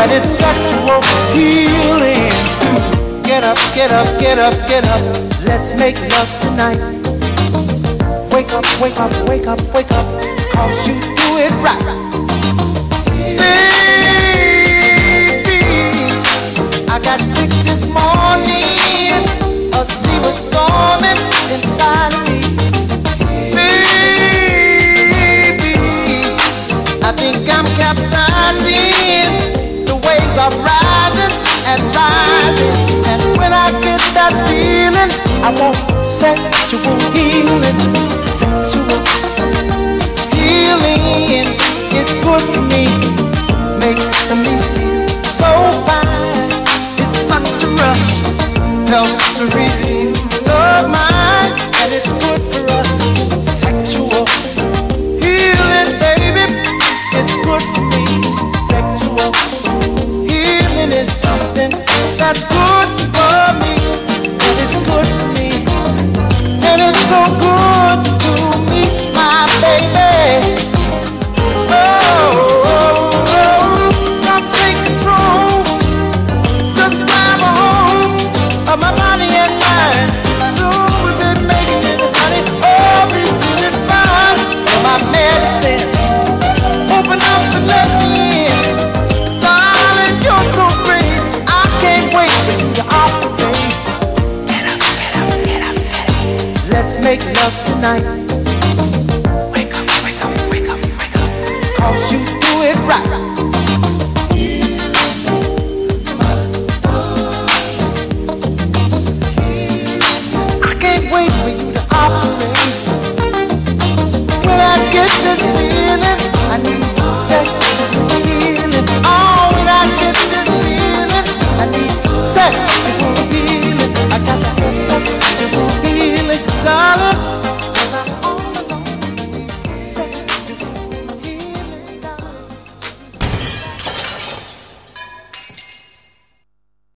that it's sexual healing. Get up, get up, get up, get up. Let's make love tonight. Wake up, wake up, wake up, wake up. Cause you do it right. are rising and rising. And when I get that feeling, I won't say you won't hear. make love tonight.